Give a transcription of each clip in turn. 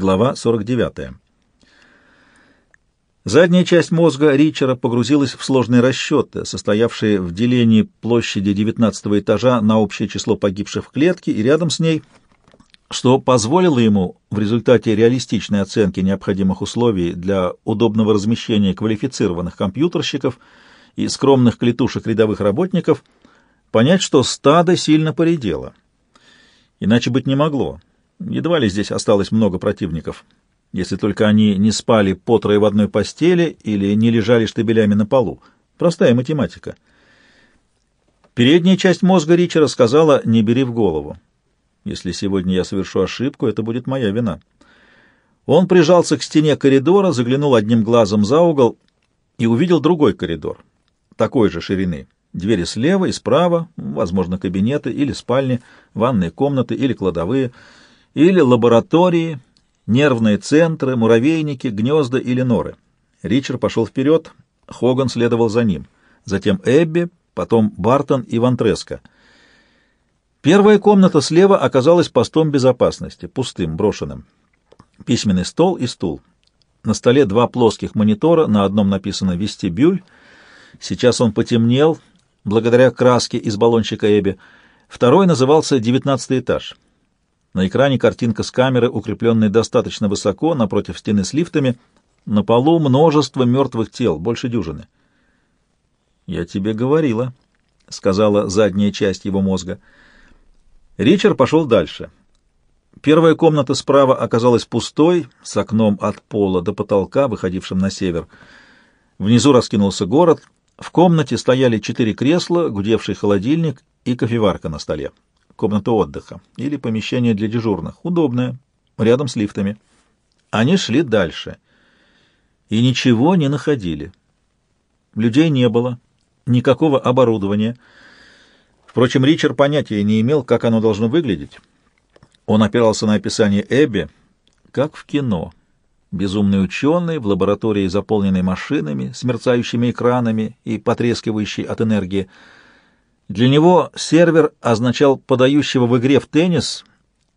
Глава 49. Задняя часть мозга Ричера погрузилась в сложные расчеты, состоявшие в делении площади 19 этажа на общее число погибших в клетке и рядом с ней, что позволило ему в результате реалистичной оценки необходимых условий для удобного размещения квалифицированных компьютерщиков и скромных клетушек рядовых работников понять, что стадо сильно поредело. Иначе быть не могло. Едва ли здесь осталось много противников если только они не спали по трое в одной постели или не лежали штабелями на полу. Простая математика. Передняя часть мозга Ричера сказала «не бери в голову». Если сегодня я совершу ошибку, это будет моя вина. Он прижался к стене коридора, заглянул одним глазом за угол и увидел другой коридор, такой же ширины. Двери слева и справа, возможно, кабинеты или спальни, ванные комнаты или кладовые, или лаборатории, нервные центры, муравейники, гнезда или норы. Ричард пошел вперед, Хоган следовал за ним. Затем Эбби, потом Бартон и Вантреско. Первая комната слева оказалась постом безопасности, пустым, брошенным. Письменный стол и стул. На столе два плоских монитора, на одном написано «Вестибюль». Сейчас он потемнел, благодаря краске из баллончика Эбби. Второй назывался «Девятнадцатый этаж». На экране картинка с камеры, укрепленной достаточно высоко, напротив стены с лифтами. На полу множество мертвых тел, больше дюжины. «Я тебе говорила», — сказала задняя часть его мозга. Ричард пошел дальше. Первая комната справа оказалась пустой, с окном от пола до потолка, выходившим на север. Внизу раскинулся город. В комнате стояли четыре кресла, гудевший холодильник и кофеварка на столе комната отдыха или помещение для дежурных, удобное, рядом с лифтами. Они шли дальше и ничего не находили. Людей не было, никакого оборудования. Впрочем, Ричард понятия не имел, как оно должно выглядеть. Он опирался на описание Эбби, как в кино. Безумный ученый в лаборатории, заполненной машинами, с мерцающими экранами и потрескивающей от энергии, для него сервер означал подающего в игре в теннис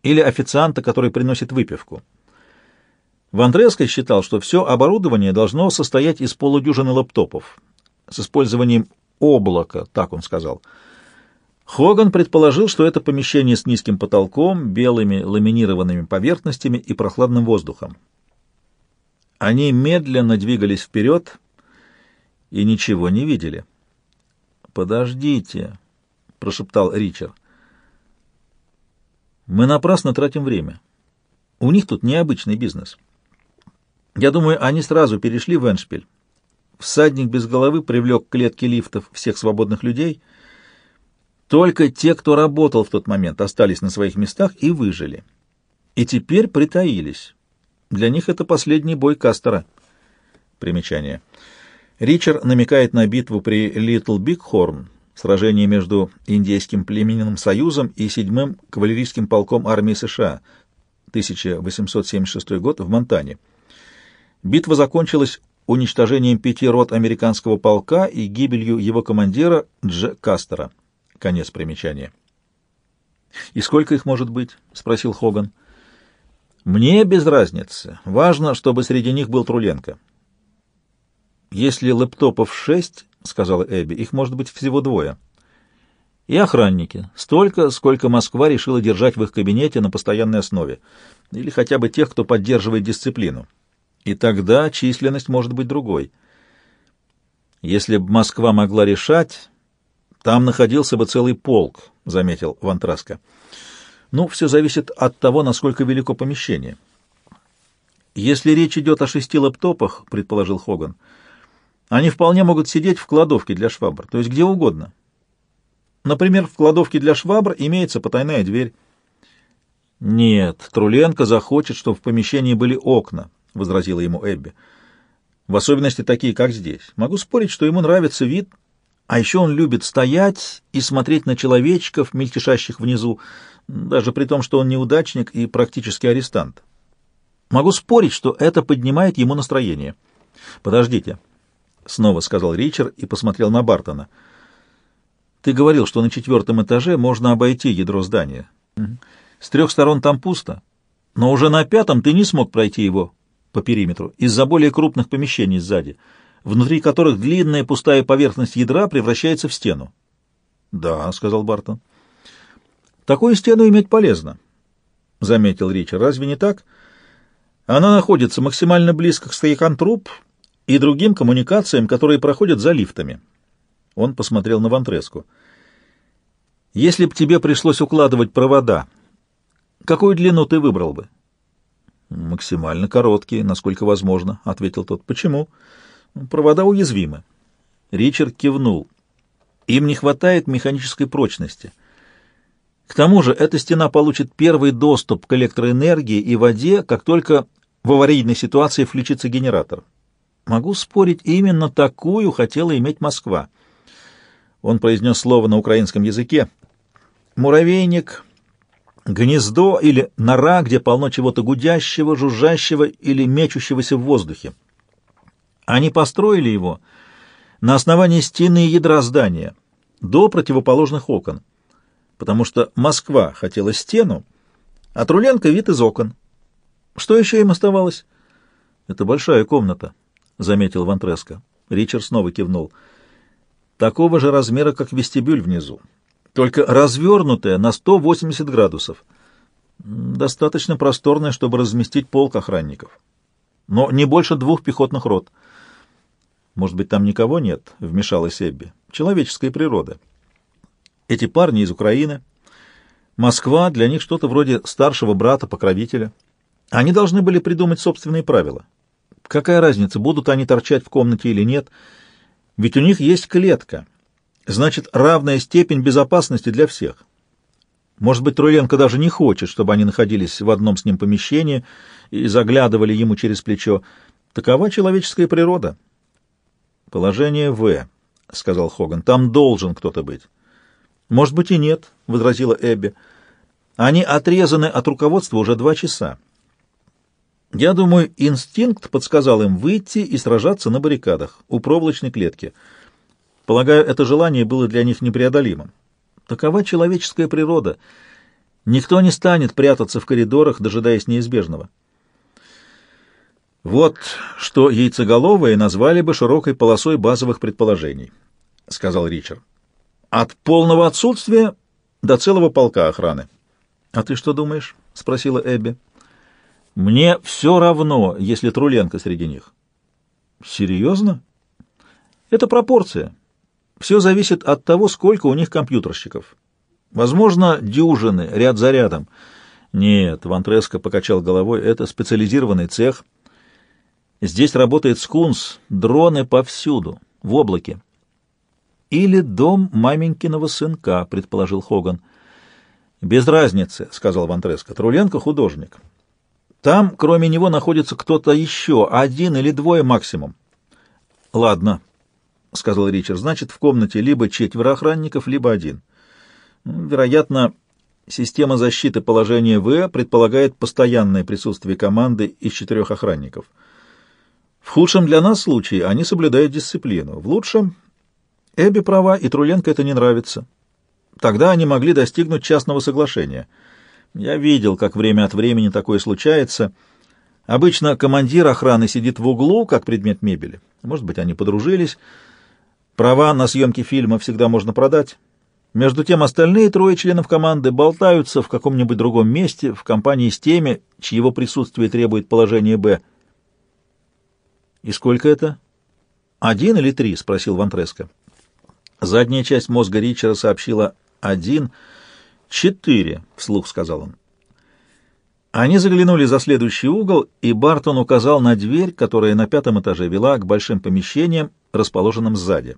или официанта, который приносит выпивку. Вандреско считал, что все оборудование должно состоять из полудюжины лаптопов с использованием облака, так он сказал. Хоган предположил, что это помещение с низким потолком, белыми ламинированными поверхностями и прохладным воздухом. Они медленно двигались вперед и ничего не видели. «Подождите», прошептал Ричард. Мы напрасно тратим время. У них тут необычный бизнес. Я думаю, они сразу перешли в Эншпиль. Всадник без головы привлек к клетке лифтов всех свободных людей. Только те, кто работал в тот момент, остались на своих местах и выжили. И теперь притаились. Для них это последний бой Кастера. Примечание. Ричард намекает на битву при Литл Бигхорн, сражение между Индийским племенным союзом и 7-м кавалерийским полком армии США, 1876 год, в Монтане. Битва закончилась уничтожением пяти рот американского полка и гибелью его командира Дж. Кастера. Конец примечания. «И сколько их может быть?» — спросил Хоган. «Мне без разницы. Важно, чтобы среди них был Труленко». «Если лэптопов шесть, — сказала Эбби. — Их может быть всего двое. И охранники. Столько, сколько Москва решила держать в их кабинете на постоянной основе. Или хотя бы тех, кто поддерживает дисциплину. И тогда численность может быть другой. Если бы Москва могла решать, там находился бы целый полк, — заметил Вантраско. Ну, все зависит от того, насколько велико помещение. Если речь идет о шести лаптопах, — предположил Хоган, — они вполне могут сидеть в кладовке для швабр, то есть где угодно. Например, в кладовке для швабр имеется потайная дверь. «Нет, Труленко захочет, чтобы в помещении были окна», — возразила ему Эбби. «В особенности такие, как здесь. Могу спорить, что ему нравится вид, а еще он любит стоять и смотреть на человечков, мельтешащих внизу, даже при том, что он неудачник и практически арестант. Могу спорить, что это поднимает ему настроение. Подождите». — снова сказал Ричард и посмотрел на Бартона. «Ты говорил, что на четвертом этаже можно обойти ядро здания. С трех сторон там пусто. Но уже на пятом ты не смог пройти его по периметру из-за более крупных помещений сзади, внутри которых длинная пустая поверхность ядра превращается в стену. «Да», — сказал Бартон. «Такую стену иметь полезно», — заметил Ричард. «Разве не так? Она находится максимально близко к стоякам труб и другим коммуникациям, которые проходят за лифтами». Он посмотрел на Вантреску. «Если б тебе пришлось укладывать провода, какую длину ты выбрал бы?» «Максимально короткие, насколько возможно», — ответил тот. «Почему?» «Провода уязвимы». Ричард кивнул. Им не хватает механической прочности. К тому же эта стена получит первый доступ к электроэнергии и воде, как только в аварийной ситуации включится генератор. Могу спорить, именно такую хотела иметь Москва. Он произнес слово на украинском языке. Муравейник, гнездо или нора, где полно чего-то гудящего, жужжащего или мечущегося в воздухе. Они построили его — на основании стены ядра здания до противоположных окон, потому что Москва хотела стену, а Труленко — вид из окон. Что еще им оставалось? — Это большая комната, — заметил Вантреско. Ричард снова кивнул. — Такого же размера, как вестибюль внизу, только развернутая на 180 градусов. Достаточно просторная, чтобы разместить полк охранников. Но не больше двух пехотных рот — «Может быть, там никого нет?» — вмешалась Эбби. «Человеческая природа. Эти парни из Украины. Москва для них что-то вроде старшего брата-покровителя. Они должны были придумать собственные правила. Какая разница, будут они торчать в комнате или нет? Ведь у них есть клетка. Значит, равная степень безопасности для всех. Может быть, Труленко даже не хочет, чтобы они находились в одном с ним помещении и заглядывали ему через плечо. Такова человеческая природа». «Положение В», — сказал Хоган. «Там должен кто-то быть». «Может быть и нет», — возразила Эбби. «Они отрезаны от руководства уже два часа. Я думаю, инстинкт подсказал им выйти и сражаться на баррикадах у проволочной клетки. Полагаю, это желание было для них непреодолимым. Такова человеческая природа. Никто не станет прятаться в коридорах, дожидаясь неизбежного». Вот что яйцеголовые назвали бы широкой полосой базовых предположений, — сказал Ричард. От полного отсутствия до целого полка охраны. — А ты что думаешь? — спросила Эбби. — Мне все равно, если Труленко среди них. — Серьезно? — Это пропорция. Все зависит от того, сколько у них компьютерщиков. Возможно, дюжины, ряд за рядом. Нет, Вантреско покачал головой, это специализированный цех — Здесь работает скунс, дроны повсюду, в облаке. Или дом маменькиного сынка, предположил Хоган. Без разницы, сказал Вантреско. Труленко художник. Там, кроме него, находится кто-то еще, один или двое максимум. Ладно, сказал Ричард. Значит, в комнате либо четверо охранников, либо один. Вероятно, система защиты положения В предполагает постоянное присутствие команды из четырех охранников. В худшем для нас случае они соблюдают дисциплину. В лучшем Эбби права, и Труленко это не нравится. Тогда они могли достигнуть частного соглашения. Я видел, как время от времени такое случается. Обычно командир охраны сидит в углу, как предмет мебели. Может быть, они подружились. Права на съемки фильма всегда можно продать. Между тем остальные трое членов команды болтаются в каком-нибудь другом месте в компании с теми, чьего присутствие требует положение «Б». «И сколько это?» «Один или три?» — спросил Вантреско. Задняя часть мозга Ричера сообщила «один». «Четыре», — вслух сказал он. Они заглянули за следующий угол, и Бартон указал на дверь, которая на пятом этаже вела к большим помещениям, расположенным сзади.